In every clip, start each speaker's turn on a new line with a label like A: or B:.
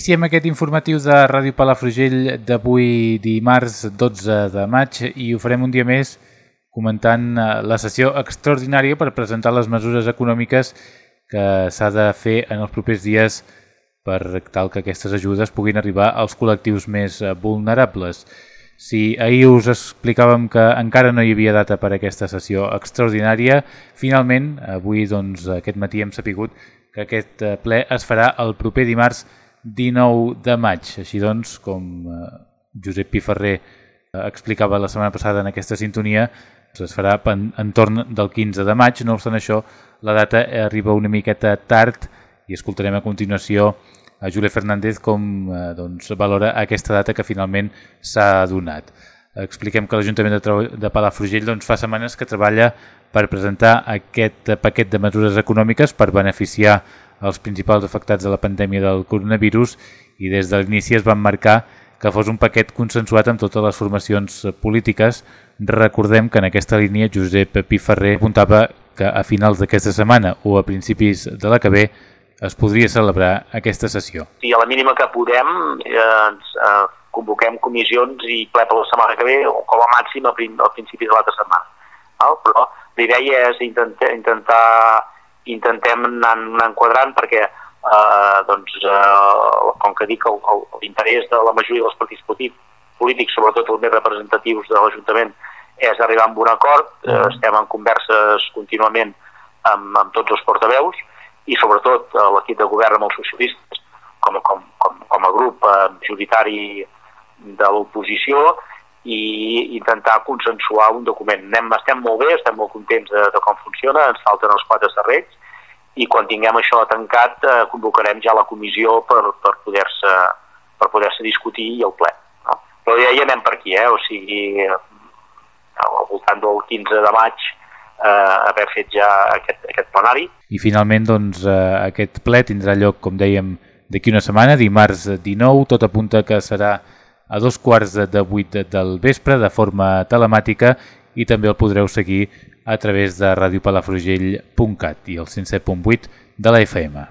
A: Iniciem aquest informatiu de Ràdio Palafrugell d'avui dimarts 12 de maig i ho farem un dia més comentant eh, la sessió extraordinària per presentar les mesures econòmiques que s'ha de fer en els propers dies per tal que aquestes ajudes puguin arribar als col·lectius més eh, vulnerables. Si ahir us explicàvem que encara no hi havia data per aquesta sessió extraordinària, finalment, avui, doncs, aquest matí hem sapigut que aquest eh, ple es farà el proper dimarts 19 de maig. Així doncs, com eh, Josep Piferrer eh, explicava la setmana passada en aquesta sintonia, doncs es farà entorn del 15 de maig. No obstant això, la data arriba una miqueta tard i escoltarem a continuació a Júlia Fernández com eh, doncs, valora aquesta data que finalment s'ha donat. Expliquem que l'Ajuntament de, de Palafrugell doncs, fa setmanes que treballa per presentar aquest paquet de mesures econòmiques per beneficiar els principals afectats de la pandèmia del coronavirus i des de l'inici es van marcar que fos un paquet consensuat amb totes les formacions polítiques. Recordem que en aquesta línia Josep Piferrer apuntava que a finals d'aquesta setmana o a principis de la que ve es podria celebrar aquesta sessió.
B: I a la mínima que podem eh, ens eh, convoquem comissions i ple per la setmana que ve o com a màxim a, prim, a principis de l'altra setmana. Val? Però la idea és intentar, intentar intentem anar, anar enquadrant perquè eh, doncs, eh, com que dic l'interès de la majoria dels partits polítics, sobretot els més representatius de l'Ajuntament, és arribar a un acord, eh, estem en converses contínuament amb, amb tots els portaveus i sobretot eh, l'equip de govern amb els socialistes com, com, com, com a grup eh, majoritari de l'oposició i intentar consensuar un document. Anem, estem molt bé, estem molt contents de, de com funciona, ens falten els quatre serrells i quan tinguem això tancat eh, convocarem ja la comissió per, per poder-se per poder-se discutir i el ple. No? Però ja hi anem per aquí, eh? o sigui, al voltant del 15 de maig eh, haver fet ja aquest, aquest plenari.
A: I finalment doncs, eh, aquest ple tindrà lloc, com dèiem, d'aquí una setmana, dimarts 19, tot apunta que serà a dos quarts de vuit del vespre de forma telemàtica i també el podreu seguir a través de radiopalafrugell.cat i el 107.8 de la FM.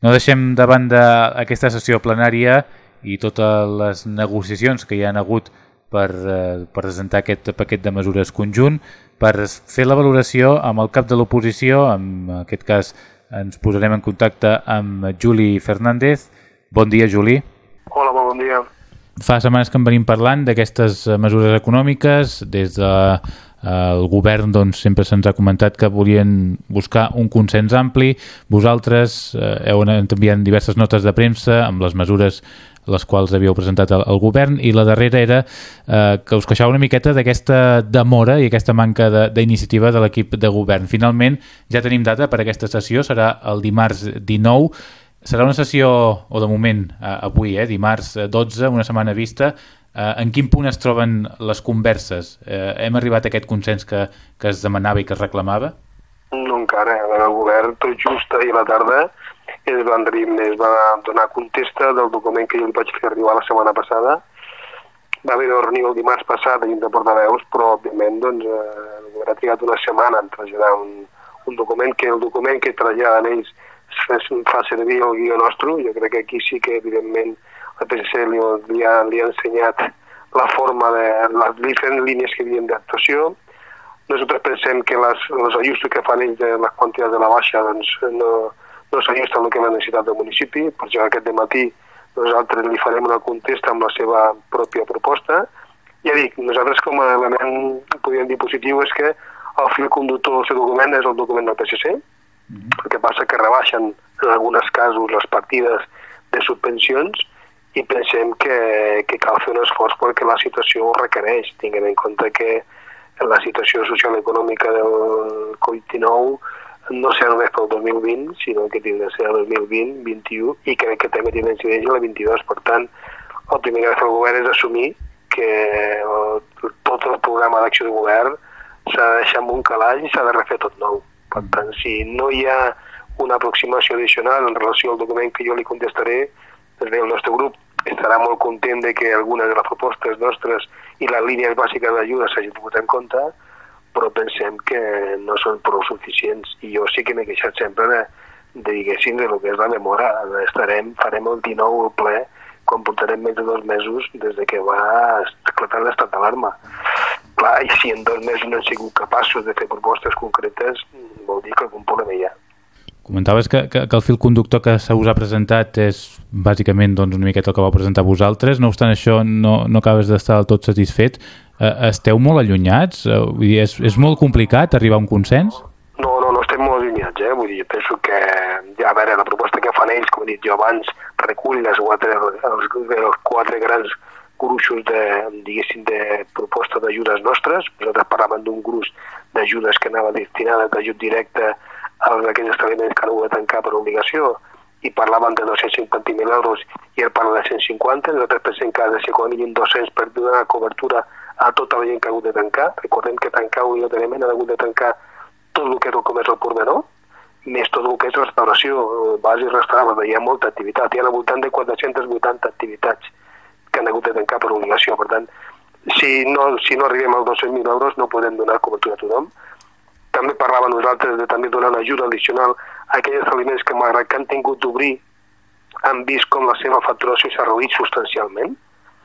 A: No deixem de banda aquesta sessió plenària i totes les negociacions que hi han hagut per eh, presentar aquest paquet de mesures conjunt, per fer la valoració amb el cap de l'oposició, en aquest cas ens posarem en contacte amb Juli Fernández. Bon dia, Juli.
C: Hola, bon dia.
A: Fa setmanes que en venim parlant d'aquestes mesures econòmiques, des de el govern doncs, sempre se'ns ha comentat que volien buscar un consens ampli. Vosaltres eh, heu enviat diverses notes de premsa amb les mesures les quals havíeu presentat al, govern i la darrera era eh, que us queixava una miqueta d'aquesta demora i aquesta manca d'iniciativa de, de l'equip de govern. Finalment ja tenim data per aquesta sessió, serà el dimarts 19 serà una sessió, o de moment eh, avui, eh, dimarts 12, una setmana vista, Eh, en quin punt es troben les converses? Eh, hem arribat a aquest consens que, que es demanava i que es reclamava?
C: No encara. El govern, tot just ahir a la tarda, es va, es va donar contesta del document que jo li vaig fer arribar la setmana passada. Va haver una reunió el dimarts passat a de portaveus, però òbviament doncs, eh, ha trigat una setmana en traslladar un, un document que el document que traslladen ells fa servir el guió nostre. Jo crec que aquí sí que, evidentment, el PSC li, li, ha, li ha ensenyat la forma de les diferents línies que havien d'actuació. Nosaltres pensem que les, les ajustos que fan ells de les quantitats de la baixa doncs, no, no s'ajusten al que la necessitat del municipi, per això aquest matí nosaltres li farem una contesta amb la seva pròpia proposta. Ja dic, nosaltres com a element podríem dir positiu és que el fil conductor del seu document és el document del PSC, mm -hmm. el que passa que rebaixen en alguns casos les partides de subvencions i pensem que, que cal fer un esforç perquè la situació ho requereix, tinguem en compte que la situació social i econòmica del Covid-19 no serà només pel 2020, sinó que tindrà ser el 2020, 21 i crec que també tindrà incidència el 22. Per tant, el primer que ha de fer el govern és assumir que el, tot el programa d'acció de govern s'ha de deixar en un calaix i s'ha de refer tot nou. Per tant, si no hi ha una aproximació addicional en relació al document que jo li contestaré, doncs bé, el nostre grup estarà molt content de que algunes de les propostes nostres i les línies bàsiques d'ajuda s'hagin tingut en compte, però pensem que no són prou suficients i jo sí que m'he queixat sempre de, de diguéssim, de lo que és la memòria. Estarem, farem el 19 el ple quan portarem més de dos mesos des de que va esclatar l'estat d'alarma. Clar, i si en dos mesos no hem sigut capaços de fer propostes concretes, vol dir que algun problema hi ha.
A: Comentaves que, que, que el fil conductor que se us ha presentat és bàsicament doncs, una miqueta el que vau presentar vosaltres, no obstant això no, no acabes d'estar del tot satisfet. Eh, esteu molt allunyats? Eh, vull dir, és, és molt complicat arribar a un consens?
C: No, no, no estem molt allunyats, eh? Vull dir, penso que, a veure, la proposta que fan ells, com he dit jo abans, recull les quatre, els, els quatre grans gruixos de, diguéssim, de proposta d'ajudes nostres. Nosaltres parlàvem d'un gruix d'ajudes que anava destinada d'ajut directe els, aquells establiments que hagut de tancar per obligació i parlaven de 250.000 euros i el parla de 150, nosaltres pensem que ha de ser com a mínim 200 per donar cobertura a tota la gent que ha hagut de tancar. Recordem que tancar obligatòriament ha hagut de tancar tot el que és el comerç al pormenor, més tot el que és restauració, base i restaurant, hi ha molta activitat, hi ha al voltant de 480 activitats que han hagut de tancar per obligació. Per tant, si no, si no arribem als 200.000 euros no podem donar cobertura a tothom, també parlava nosaltres de també donar una ajuda addicional a aquells aliments que malgrat que han tingut d'obrir han vist com la seva facturació s'ha reduït substancialment,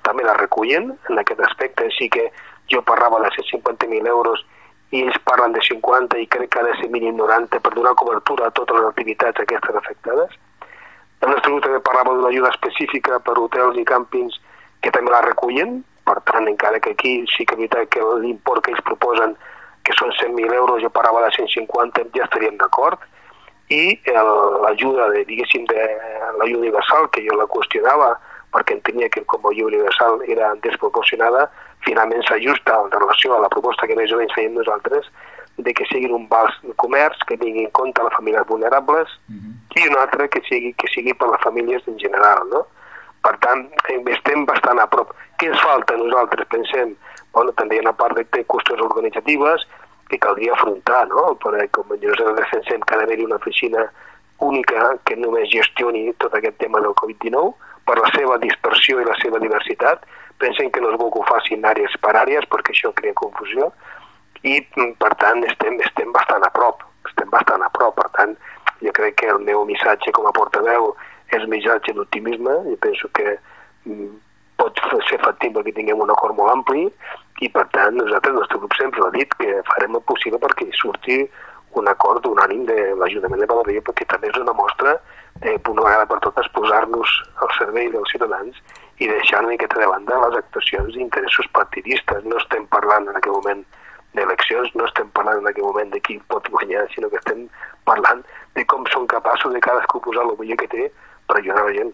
C: també la recullen en aquest aspecte, així que jo parlava de 150.000 euros i ells parlen de 50 i crec que ha de ser mínim 90 per donar cobertura a totes les activitats aquestes afectades. El nostre grup també parlava d'una ajuda específica per hotels i càmpings que també la recullen, per tant, encara que aquí sí que és que l'import que ells proposen que són 100.000 euros, jo parava de 150, ja estaríem d'acord, i l'ajuda, diguéssim, de l'ajuda universal, que jo la qüestionava, perquè entenia que com a universal era desproporcionada, finalment s'ajusta en relació a la proposta que més o menys fèiem nosaltres, de que siguin un vals de comerç que tingui en compte les famílies vulnerables uh mhm. -huh. i un altre que sigui, que sigui per les famílies en general. No? Per tant, estem bastant a prop. Què ens falta nosaltres? Pensem, bueno, també hi ha una part de qüestions organitzatives que caldria afrontar, no? Perquè com nosaltres defensem que ha d'haver-hi una oficina única que només gestioni tot aquest tema del Covid-19 per la seva dispersió i la seva diversitat. Pensem que no és bo que ho facin àrees per àrees perquè això crea confusió i per tant estem, estem bastant a prop, estem bastant a prop, per tant jo crec que el meu missatge com a portaveu és missatge d'optimisme, i penso que mm, pot ser factible que tinguem un acord molt ampli i per tant nosaltres, el nostre grup sempre ha dit que farem el possible perquè surti un acord unànim de l'Ajuntament de Balaguer perquè també és una mostra de, una vegada per totes, posar-nos al servei dels ciutadans i deixar una miqueta de banda les actuacions d'interessos partidistes. No estem parlant en aquest moment d'eleccions, no estem parlant en aquest moment de qui pot guanyar, sinó que estem parlant de com són capaços de cadascú posar el millor que té per ajudar la gent.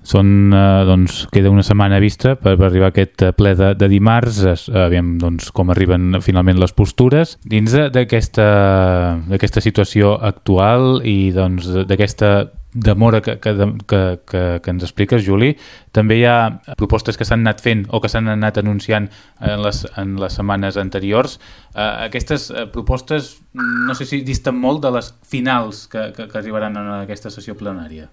A: Són, eh, doncs, queda una setmana vista per, arribar a aquest eh, ple de, de dimarts, aviam doncs, com arriben finalment les postures. Dins d'aquesta situació actual i doncs, d'aquesta doncs, demora que, que, que, que, ens expliques, Juli, també hi ha propostes que s'han anat fent o que s'han anat anunciant en les, en les setmanes anteriors. Eh, aquestes propostes no sé si disten molt de les finals que, que, que arribaran en aquesta sessió plenària.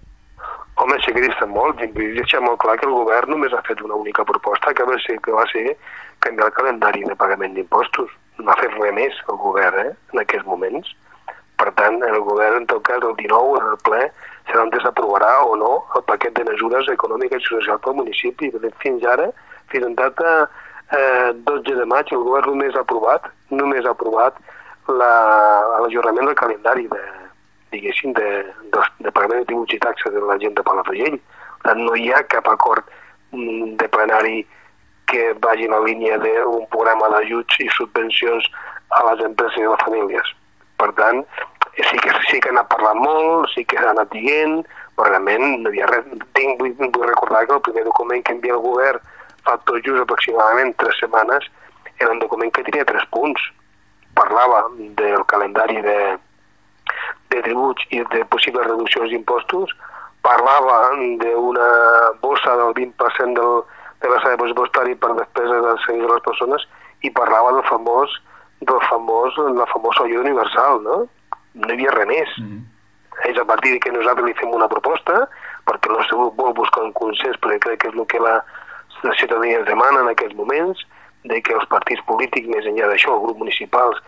C: Home, sí que dista molt. Vull deixar molt clar que el govern només ha fet una única proposta, que va ser, que va ser canviar el calendari de pagament d'impostos. No ha fet res més el govern eh, en aquests moments. Per tant, el govern, en tot cas, el 19, en el ple, serà on s'aprovarà o no el paquet de mesures econòmiques i socials pel municipi. Fins ara, fins en data eh, 12 de maig, el govern només ha aprovat, només ha aprovat l'ajornament del calendari de, diguéssim, de, de, de pagament de tributs i taxes de la gent de Palafrugell. No hi ha cap acord mm, de plenari que vagi en la línia d'un programa d'ajuts i subvencions a les empreses i a les famílies. Per tant, sí que, sí que anat parlant molt, sí que s'ha anat dient, però realment no hi ha res. Tinc, vull, vull recordar que el primer document que envia el govern fa tot just aproximadament tres setmanes era un document que tenia tres punts. Parlava del calendari de, de tributs i de possibles reduccions d'impostos, parlava d'una bossa del 20% del, de la seva pressupostari per despesa dels serveis de les persones i parlava del famós, del famós, la famosa ajuda universal, no? No hi havia res més. Mm -hmm. És a partir que nosaltres li fem una proposta, perquè el nostre grup vol buscar un consens, perquè crec que és el que la, la ciutadania ens demana en aquests moments, de que els partits polítics, més enllà d'això, els grups municipals,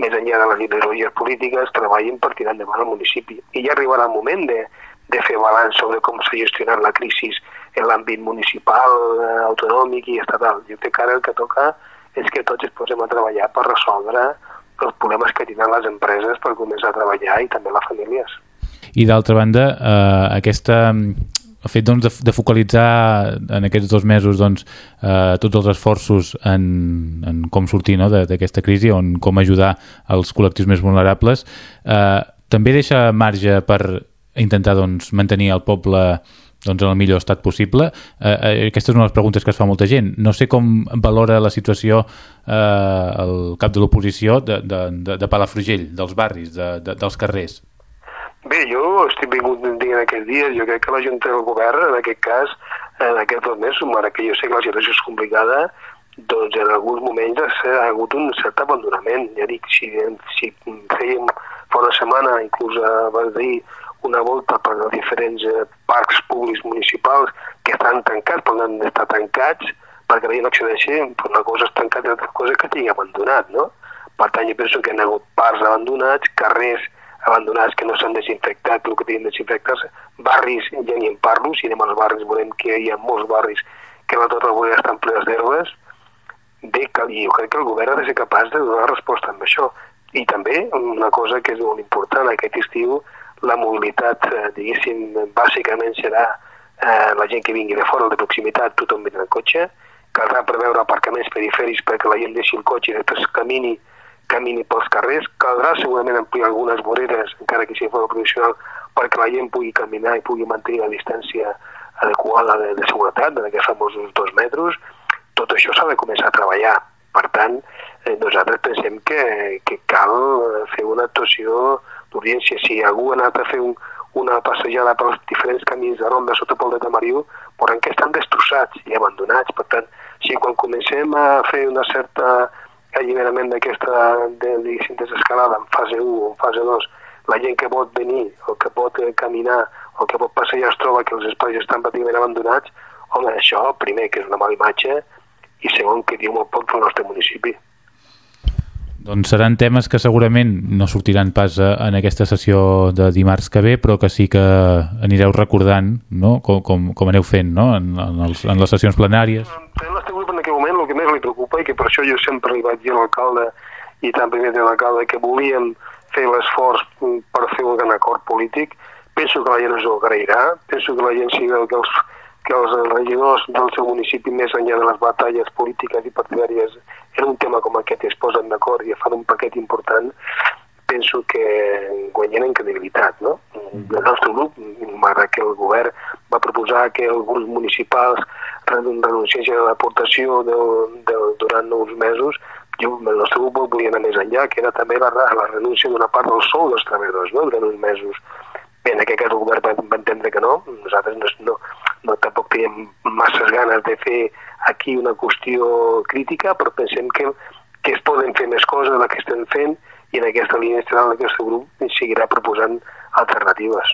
C: més enllà de les ideologies polítiques, treballin per tirar endavant el municipi. I ja arribarà el moment de, de fer balanç sobre com s'ha gestionat la crisi en l'àmbit municipal, eh, autonòmic i estatal. Jo crec que ara el que toca és que tots es posem a treballar per resoldre els problemes que tenen les empreses per començar a treballar i també les famílies.
A: I d'altra banda, eh, aquesta el fet doncs, de, de focalitzar en aquests dos mesos doncs, eh, tots els esforços en, en com sortir no, d'aquesta crisi, on com ajudar els col·lectius més vulnerables, eh, també deixa marge per intentar doncs, mantenir el poble doncs, en el millor estat possible. Eh, eh, aquesta és una de les preguntes que es fa molta gent. No sé com valora la situació eh, el cap de l'oposició de, de, de, de Palafrugell, dels barris, de, de, dels carrers.
C: Bé, jo estic vingut dient aquests dies, jo crec que la Junta del Govern, en aquest cas, en aquests dos mesos, ara que jo sé que la situació és complicada, doncs en alguns moments ha hagut un cert abandonament. Ja dic, si, si fèiem fa una setmana, inclús va dir una volta per als diferents eh, parcs públics municipals que estan tancats, poden estar tancats perquè la gent accedeixi, una cosa és tancat i altra cosa que tingui abandonat, no? Per tant, jo penso que hi ha hagut parcs abandonats, carrers abandonats que no s'han desinfectat, el que tenen desinfectats, barris, ja ni en parlo, si anem als barris veurem que hi ha molts barris que la tota la estan plenes d'herbes, bé, i jo crec que el govern ha de ser capaç de donar resposta amb això. I també una cosa que és molt important aquest estiu, la mobilitat, eh, diguéssim, bàsicament serà eh, la gent que vingui de fora, de proximitat, tothom vindrà en cotxe, caldrà preveure aparcaments perifèrics perquè la gent deixi el cotxe i després camini camini pels carrers. Caldrà segurament ampliar algunes voreres, encara que sigui fora professional, perquè la gent pugui caminar i pugui mantenir la distància adequada de, de seguretat, d'aquests famosos dos metres. Tot això s'ha de començar a treballar. Per tant, eh, nosaltres pensem que, que cal fer una actuació d'urgència. Si algú ha anat a fer un, una passejada pels diferents camins de ronda sota pel de Tamariu, veuran que estan destrossats i abandonats. Per tant, si quan comencem a fer una certa alliberament d'aquesta de, desescalada en fase 1 o en fase 2, la gent que pot venir o que pot eh, caminar o que pot passejar es troba que els espais estan pràcticament abandonats, home, això, primer, que és una mala imatge, i segon, que diu molt poc del nostre municipi.
A: Doncs seran temes que segurament no sortiran pas en aquesta sessió de dimarts que ve, però que sí que anireu recordant no? com, com, com aneu fent no? en, en, els, en les sessions plenàries.
C: El li preocupa i que per això jo sempre li vaig dir a l'alcalde i primer de l'alcalde que volíem fer l'esforç per fer un gran acord polític, penso que la gent ens ho agrairà, penso que la gent si veu que els, que els regidors del seu municipi, més enllà de les batalles polítiques i partidàries, en un tema com aquest es posen d'acord i fan un paquet important, penso que guanyen en credibilitat. No? El nostre grup, malgrat que el govern va proposar que els grups municipals renunciessin a l'aportació durant uns mesos, jo, el nostre grup volia anar més enllà, que era també la, la renúncia d'una part del sou dels treballadors no? durant uns mesos. Bé, en aquest cas el govern va, va entendre que no, nosaltres no, no, no tampoc teníem masses ganes de fer aquí una qüestió crítica, però pensem que, que es poden fer més coses de que estem fent i en aquesta línia estarà el nostre grup seguirà proposant alternatives.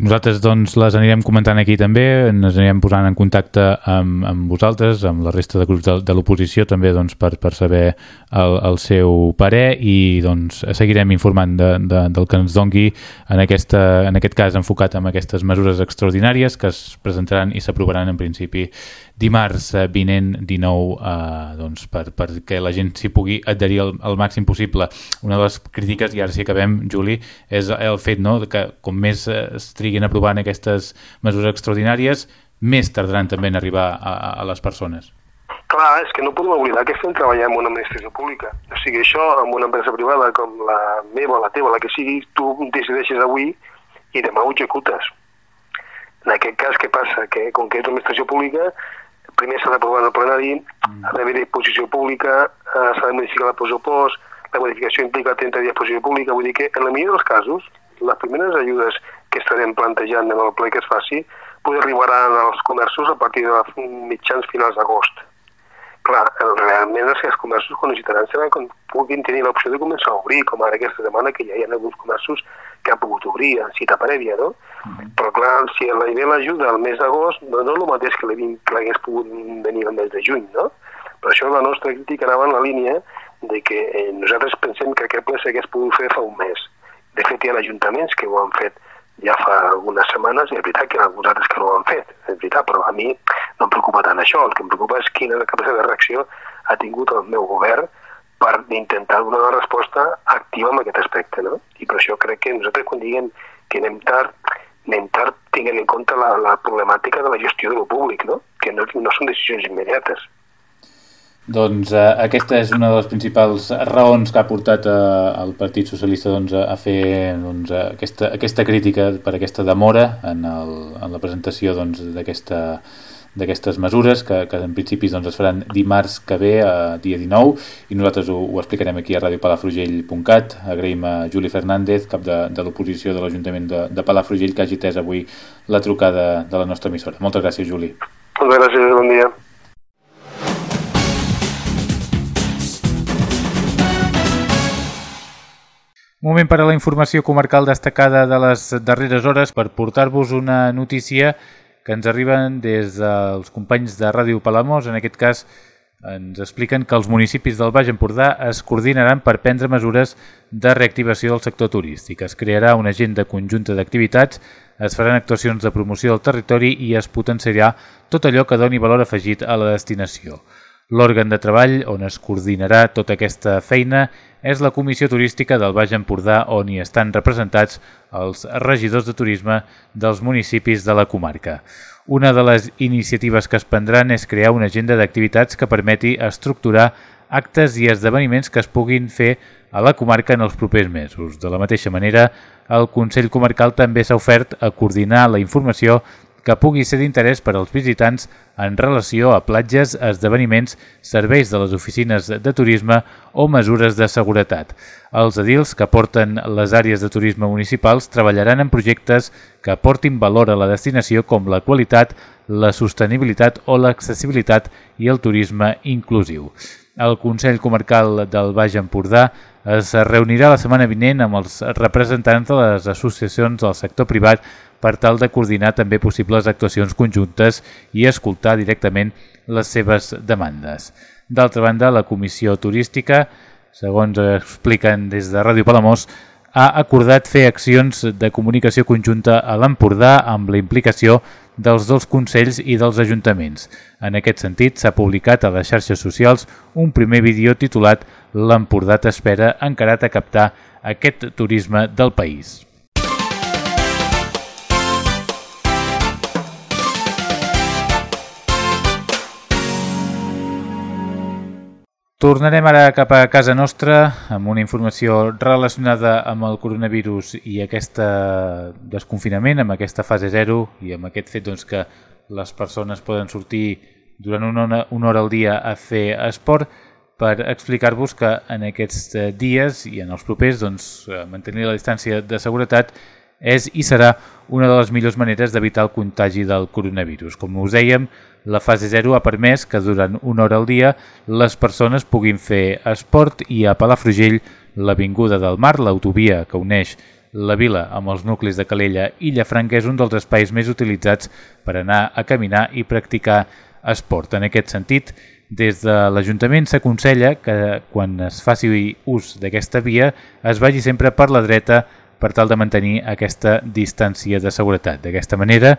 A: Nosaltres doncs les anirem comentant aquí també, ens anirem posant en contacte amb, amb vosaltres, amb la resta de grups de, de l'oposició també doncs, per, per saber el, el seu parer i doncs seguirem informant de, de, del que ens dongui en, aquesta, en aquest cas enfocat en aquestes mesures extraordinàries que es presentaran i s'aprovaran en principi dimarts eh, vinent 19 eh, doncs, per, perquè la gent s'hi pugui adherir al, al màxim possible. Una de les crítiques, i ara sí acabem, Juli, és el fet no, que com més eh, es triguin aprovant aquestes mesures extraordinàries, més tardaran també en arribar a, a les persones.
C: Clar, és que no podem oblidar que estem treballant en una administració pública. O sigui, això amb una empresa privada com la meva, la teva, la que sigui, tu decideixes avui i demà ho executes. En aquest cas, què passa? Que com que és una administració pública, primer s'ha d'aprovar el plenari, mm. ha d'haver disposició pública, eh, s'ha de modificar el pressupost, la modificació implica 30 dies posició pública, vull dir que en la millor dels casos, les primeres ajudes que estarem plantejant en el ple que es faci, poder arribaran als comerços a partir de mitjans finals d'agost. Clar, realment els comerços quan necessitaran serà quan puguin tenir l'opció de començar a obrir, com ara aquesta setmana que ja hi ha alguns comerços que han pogut obrir en cita prèvia, no? Mm -hmm. Però clar, si la ve l'ajuda al mes d'agost, no, no és el mateix que l'hagués pogut venir al mes de juny, no? Per això la nostra crítica anava en la línia de que eh, nosaltres pensem que aquest ple s'hagués pogut fer fa un mes. De fet, hi ha ajuntaments que ho han fet ja fa algunes setmanes, i és veritat que hi ha alguns altres que no ho han fet, és veritat, però a mi no em preocupa tant això, el que em preocupa és quina capacitat de reacció ha tingut el meu govern per intentar donar una resposta activa en aquest aspecte, no? I per això crec que nosaltres quan diguem que anem tard, anem tard tinguem en compte la, la problemàtica de la gestió de lo públic, no? Que no, no són decisions immediates.
A: Doncs eh, aquesta és una de les principals raons que ha portat eh, el Partit Socialista doncs, a fer doncs, aquesta, aquesta crítica per aquesta demora en, el, en la presentació d'aquesta doncs, d'aquestes mesures que, que en principi doncs, es faran dimarts que ve, a dia 19 i nosaltres ho, ho explicarem aquí a radiopalafrugell.cat agraïm a Juli Fernández cap de, de l'oposició de l'Ajuntament de, de Palafrugell que hagi tès avui la trucada de la nostra emissora. Moltes gràcies Juli.
C: Moltes gràcies, bon dia.
A: Moment per a la informació comarcal destacada de les darreres hores per portar-vos una notícia que ens arriben des dels companys de Ràdio Palamós. En aquest cas ens expliquen que els municipis del Baix Empordà es coordinaran per prendre mesures de reactivació del sector turístic. Es crearà una agenda conjunta d'activitats, es faran actuacions de promoció del territori i es potenciarà tot allò que doni valor afegit a la destinació. L'òrgan de treball on es coordinarà tota aquesta feina és la Comissió Turística del Baix Empordà on hi estan representats els regidors de turisme dels municipis de la comarca. Una de les iniciatives que es prendran és crear una agenda d'activitats que permeti estructurar actes i esdeveniments que es puguin fer a la comarca en els propers mesos. De la mateixa manera, el Consell Comarcal també s'ha ofert a coordinar la informació que pugui ser d'interès per als visitants en relació a platges, esdeveniments, serveis de les oficines de turisme o mesures de seguretat. Els edils que porten les àrees de turisme municipals treballaran en projectes que aportin valor a la destinació com la qualitat, la sostenibilitat o l'accessibilitat i el turisme inclusiu. El Consell Comarcal del Baix Empordà es reunirà la setmana vinent amb els representants de les associacions del sector privat per tal de coordinar també possibles actuacions conjuntes i escoltar directament les seves demandes. D'altra banda, la Comissió Turística segons expliquen des de Ràdio Palamós, ha acordat fer accions de comunicació conjunta a l'Empordà amb la implicació dels dos consells i dels ajuntaments. En aquest sentit, s'ha publicat a les xarxes socials un primer vídeo titulat L'Empordà t'espera encarat a captar aquest turisme del país. Tornarem ara cap a casa nostra amb una informació relacionada amb el coronavirus i aquest desconfinament, amb aquesta fase 0 i amb aquest fet doncs, que les persones poden sortir durant una hora, una hora al dia a fer esport per explicar-vos que en aquests dies i en els propers doncs, mantenir la distància de seguretat és i serà una de les millors maneres d'evitar el contagi del coronavirus. Com us dèiem, la fase 0 ha permès que durant una hora al dia les persones puguin fer esport i a Palafrugell, l'Avinguda del Mar, l'autovia que uneix la vila amb els nuclis de Calella i Llafranca és un dels espais més utilitzats per anar a caminar i practicar esport. En aquest sentit, des de l'Ajuntament s'aconsella que quan es faci ús d'aquesta via es vagi sempre per la dreta per tal de mantenir aquesta distància de seguretat. D'aquesta manera,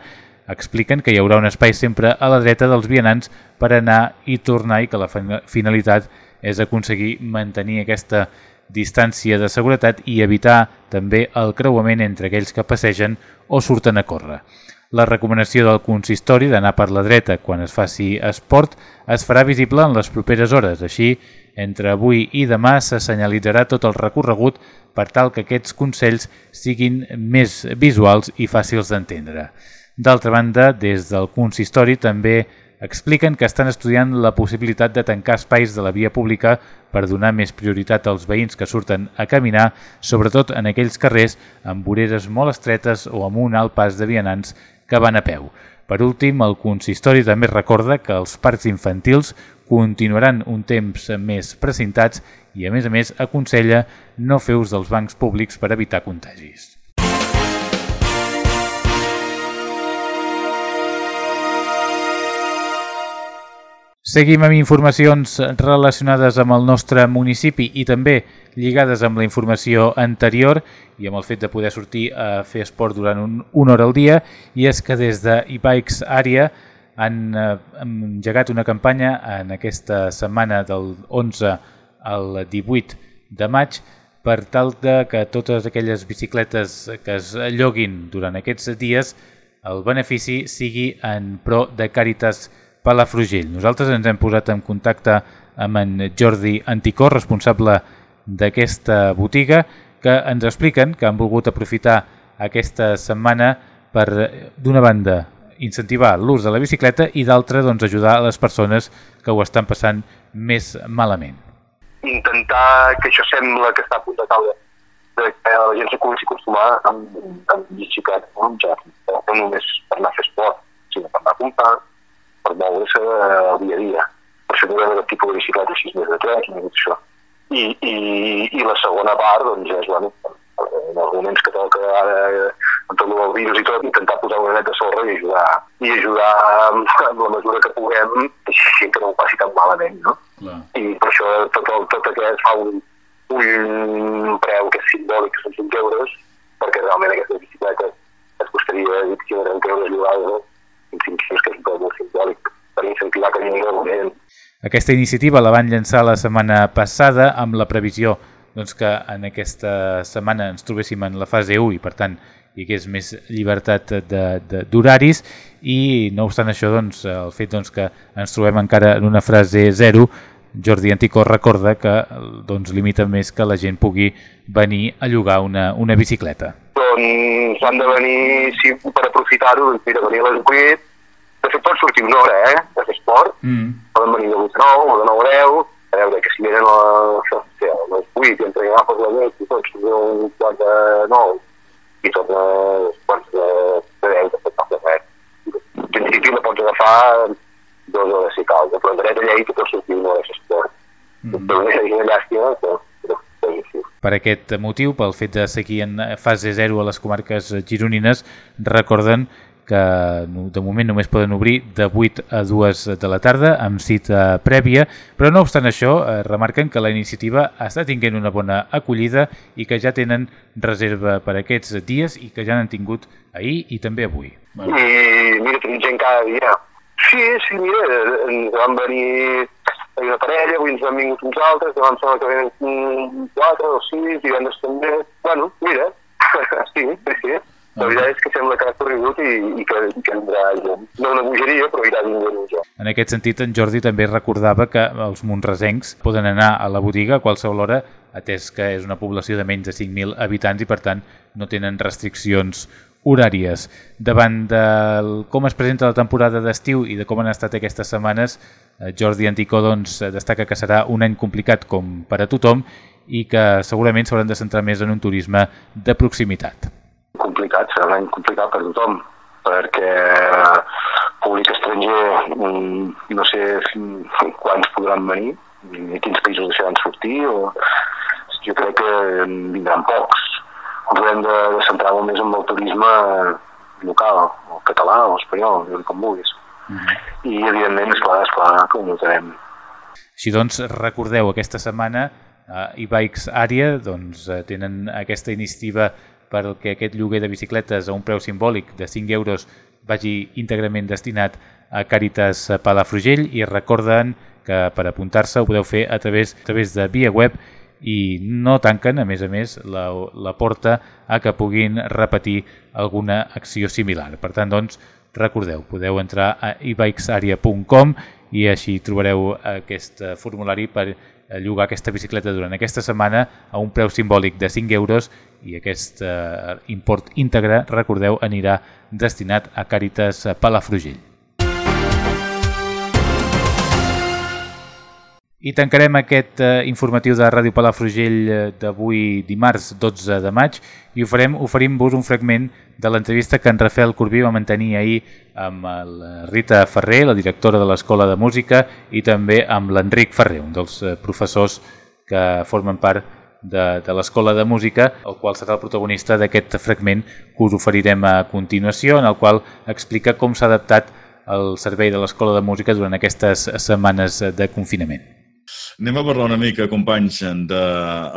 A: expliquen que hi haurà un espai sempre a la dreta dels vianants per anar i tornar i que la finalitat és aconseguir mantenir aquesta distància de seguretat i evitar també el creuament entre aquells que passegen o surten a córrer. La recomanació del consistori d'anar per la dreta quan es faci esport es farà visible en les properes hores. Així, entre avui i demà se senyalitzarà tot el recorregut per tal que aquests consells siguin més visuals i fàcils d'entendre. D'altra banda, des del consistori també expliquen que estan estudiant la possibilitat de tancar espais de la via pública per donar més prioritat als veïns que surten a caminar, sobretot en aquells carrers amb voreres molt estretes o amb un alt pas de vianants que van a peu. Per últim, el consistori també recorda que els parcs infantils continuaran un temps més precintats i, a més a més, aconsella no fer ús dels bancs públics per evitar contagis. Seguim amb informacions relacionades amb el nostre municipi i també lligades amb la informació anterior i amb el fet de poder sortir a fer esport durant un, una hora al dia i és que des de e-bikes àrea han eh, engegat una campanya en aquesta setmana del 11 al 18 de maig per tal de que totes aquelles bicicletes que es lloguin durant aquests dies el benefici sigui en pro de Càritas Palafrugell. Nosaltres ens hem posat en contacte amb en Jordi Anticor, responsable d'aquesta botiga, que ens expliquen que han volgut aprofitar aquesta setmana per, d'una banda, incentivar l'ús de la bicicleta i d'altra, doncs, ajudar a les persones que ho estan passant més malament.
D: Intentar, que això sembla que està a punt de de que la gent a acostumar amb, amb bicicleta, no, ja, no només per anar a fer esport, sinó per anar a comprar, per moure's al dia a dia. Per això no aquest tipus de bicicleta 6 més de 3 i tot això. I, i, I la segona part, doncs, és, bueno, en els moments que toca ara amb tot el virus i tot, intentar posar una neta sorra i ajudar, i ajudar amb, la mesura que puguem, així que no ho passi tan malament, no? Clar. I per això tot, el, tot aquest fa un, un preu que és simbòlic, que són 5 euros, perquè realment aquesta bicicleta es costaria 20 euros llogades, distincions que és un preu molt simbòlic per incentivar que vingui el moment.
A: Aquesta iniciativa la van llançar la setmana passada amb la previsió doncs, que en aquesta setmana ens trobéssim en la fase 1 i per tant hi hagués més llibertat d'horaris i no obstant això doncs, el fet doncs, que ens trobem encara en una fase 0 Jordi Anticó recorda que doncs, limita més que la gent pugui venir a llogar una, una bicicleta.
D: Doncs han de venir, sí, per aprofitar-ho, doncs mira, venir a les 8, de fet pot sortir una hora, eh, de fer esport, mm. poden venir de 8 a 9 o de 9 a 10, a veure, que si venen a, això, sí, a les 8 i entre agafes la llet i tots un quart de 9 i torna a quarts de, de 10, de fet, de res. En principi la pots agafar dues hores si cal, però en dret allà i tu pots sortir una hora d'esport. Mm. Però és una llàstima, però
A: per aquest motiu, pel fet de seguir en fase 0 a les comarques gironines, recorden que de moment només poden obrir de 8 a 2 de la tarda amb cita prèvia, però no obstant això eh, remarquen que la iniciativa està tinguent una bona acollida i que ja tenen reserva per aquests dies i que ja n'han tingut ahir i també avui.
C: Bueno. I mira, tenim gent cada dia. Sí, sí, mira, ens van venir una parella, avui ens han vingut uns altres, demà em sembla que venen quatre o sis, divendres també. Bueno, mira, sí, sí, sí. La veritat és que sembla que ha corregut i, i que, i que vindrà gent. No una bogeria, però irà vingut ja.
A: En aquest sentit, en Jordi també recordava que els monresencs poden anar a la botiga a qualsevol hora, atès que és una població de menys de 5.000 habitants i, per tant, no tenen restriccions horàries. Davant de com es presenta la temporada d'estiu i de com han estat aquestes setmanes, eh, Jordi Anticó doncs, destaca que serà un any complicat com per a tothom i que segurament s'hauran de centrar més en un turisme de proximitat
C: complicat, serà un any complicat per tothom, perquè públic estranger mm, no sé quants podran venir, ni quins països deixaran sortir, o jo crec que vindran pocs. Ens haurem de, de centrar molt més en el turisme local, o català, o espanyol, com vulguis. Mm -hmm. I, evidentment, esclar, esclar, que ho notarem.
A: Així doncs, recordeu, aquesta setmana uh, e-Bikes Àrea doncs, uh, tenen aquesta iniciativa perquè aquest lloguer de bicicletes a un preu simbòlic de 5 euros vagi íntegrament destinat a Càritas Palafrugell i recorden que per apuntar-se ho podeu fer a través, a través de via web i no tanquen, a més a més, la, la porta a que puguin repetir alguna acció similar. Per tant, doncs, recordeu, podeu entrar a ebikesaria.com i així trobareu aquest formulari per llogar aquesta bicicleta durant aquesta setmana a un preu simbòlic de 5 euros i aquest eh, import íntegre, recordeu, anirà destinat a Càritas Palafrugell. I tancarem aquest eh, informatiu de Ràdio Palafrugell eh, d'avui dimarts 12 de maig i ho farem oferint-vos un fragment de l'entrevista que en Rafael Corbí va mantenir ahir amb la Rita Ferrer, la directora de l'Escola de Música, i també amb l'Enric Ferrer, un dels eh, professors que formen part de, de l'Escola de Música, el qual serà el protagonista d'aquest fragment que us oferirem a continuació, en el qual explica com s'ha adaptat el servei de l'Escola de Música durant aquestes setmanes de confinament.
E: Anem a parlar una mica, companys, de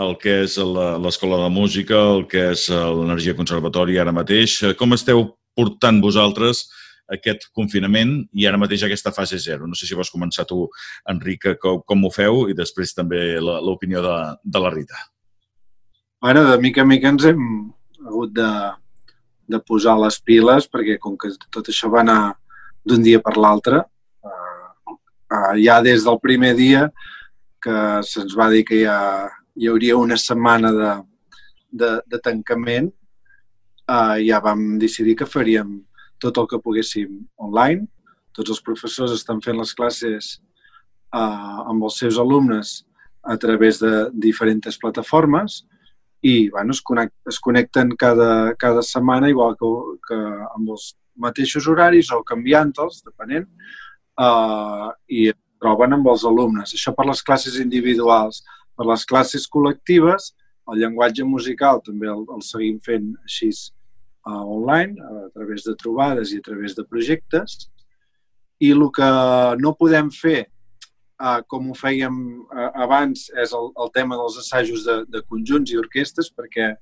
E: el que és l'Escola de Música, el que és l'Energia Conservatori ara mateix. Com esteu portant vosaltres aquest confinament i ara mateix aquesta fase zero. No sé si vols començar tu, Enric, com, com ho feu i després també l'opinió de, de la Rita.
F: Bueno, de mica en mica ens hem hagut de, de posar les piles perquè com que tot això va anar d'un dia per l'altre, eh, eh, ja des del primer dia que se'ns va dir que ja hi hauria una setmana de, de, de tancament, eh, ja vam decidir que faríem tot el que poguéssim online. Tots els professors estan fent les classes eh, amb els seus alumnes a través de diferents plataformes i bueno, es, connect, es connecten cada, cada setmana igual que, que amb els mateixos horaris o canviant-los, depenent, eh, i es troben amb els alumnes. Això per les classes individuals. Per les classes col·lectives, el llenguatge musical també el, el seguim fent així uh, online, a través de trobades i a través de projectes. I el que no podem fer, uh, com ho fèiem uh, abans, és el, el tema dels assajos de, de conjunts i orquestes, perquè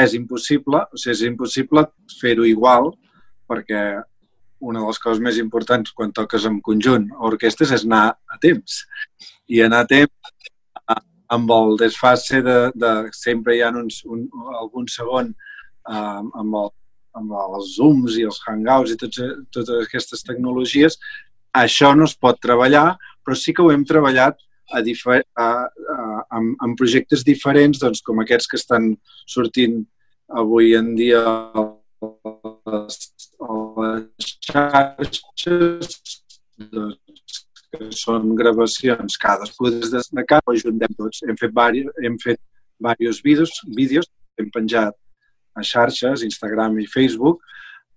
F: és impossible, o sigui, és impossible fer-ho igual, perquè una de les coses més importants quan toques amb conjunt o orquestes és anar a temps. I anar a temps amb el desfase de, de sempre hi ha uns, un, algun segon uh, amb el amb els Zooms i els Hangouts i tots, totes aquestes tecnologies, això no es pot treballar, però sí que ho hem treballat a difer a, a, amb projectes diferents, doncs, com aquests que estan sortint avui en dia a les, a les xarxes, doncs, que són gravacions cadascú des de casa, ho ajuntem tots. Hem fet, vari, hem fet diversos vídeos, vídeos, hem penjat a xarxes, Instagram i Facebook,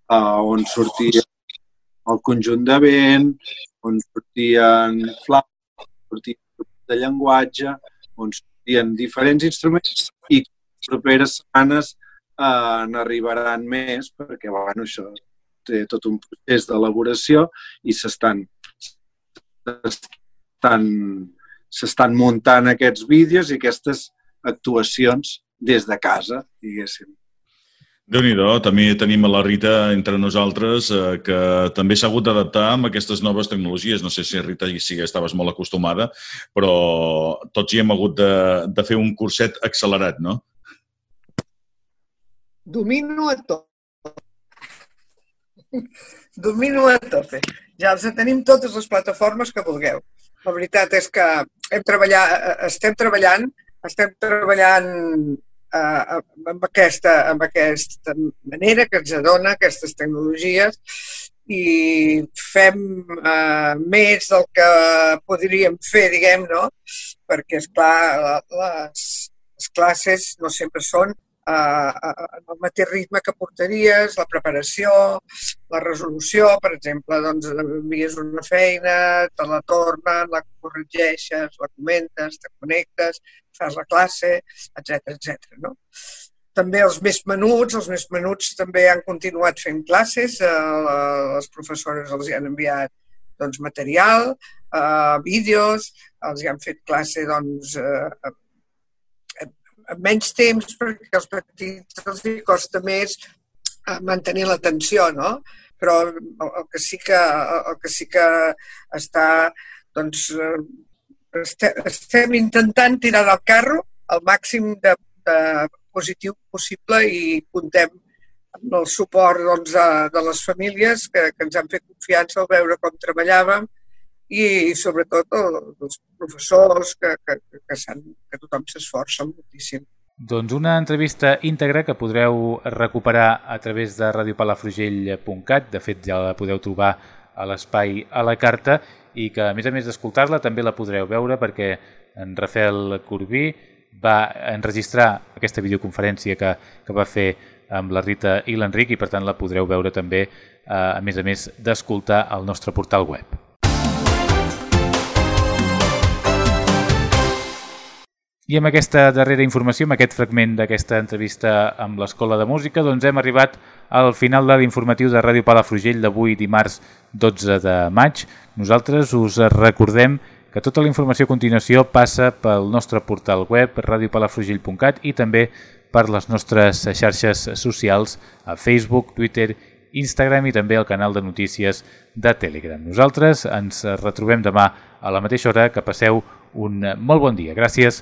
F: uh, on sortia el conjunt de vent, on sortien flaus, sortien de llenguatge, on sortien diferents instruments i les properes setmanes uh, n'arribaran més perquè, bueno, això té tot un procés d'elaboració i s'estan s'estan muntant aquests vídeos i aquestes actuacions des de casa, diguéssim
E: déu nhi també tenim a la Rita entre nosaltres, eh, que també s'ha hagut d'adaptar amb aquestes noves tecnologies. No sé si, Rita, si estaves molt acostumada, però tots hi hem hagut de, de fer un curset accelerat, no?
G: Domino a tot. Domino a tope. Ja els tenim totes les plataformes que vulgueu. La veritat és que hem treballat, eh, estem treballant, estem treballant eh, amb, aquesta, amb aquesta manera que ens adona aquestes tecnologies i fem eh, més del que podríem fer, diguem, no? Perquè, és clar, les, les classes no sempre són en el mateix ritme que portaries, la preparació, la resolució, per exemple, doncs envies una feina, te la tornen, la corregeixes, la comentes, te connectes, fas la classe, etc etc. no? També els més menuts, els més menuts també han continuat fent classes, eh, les professores els hi han enviat doncs, material, eh, vídeos, els hi han fet classe doncs, eh, menys temps perquè als petits els costa més eh, mantenir l'atenció, no? Però el que sí que, el que, sí que està, doncs, eh, estem intentant tirar del carro el màxim de, de positiu possible i comptem amb el suport doncs, de, de les famílies que, que ens han fet confiança al veure com treballàvem i sobretot els professors que, que, que, que tothom s'esforça moltíssim.
A: Doncs una entrevista íntegra que podreu recuperar a través de radiopalafrugell.cat, de fet ja la podeu trobar a l'espai a la carta i que a més a més d'escoltar-la també la podreu veure perquè en Rafael Corbí va enregistrar aquesta videoconferència que, que va fer amb la Rita i l'Enric i per tant la podreu veure també eh, a més a més d'escoltar al nostre portal web. I amb aquesta darrera informació, amb aquest fragment d'aquesta entrevista amb l'Escola de Música, doncs hem arribat al final de l'informatiu de Ràdio Palafrugell d'avui dimarts 12 de maig. Nosaltres us recordem que tota la informació a continuació passa pel nostre portal web radiopalafrugell.cat i també per les nostres xarxes socials a Facebook, Twitter, Instagram i també al canal de notícies de Telegram. Nosaltres ens retrobem demà a la mateixa hora. Que passeu un molt bon dia. Gràcies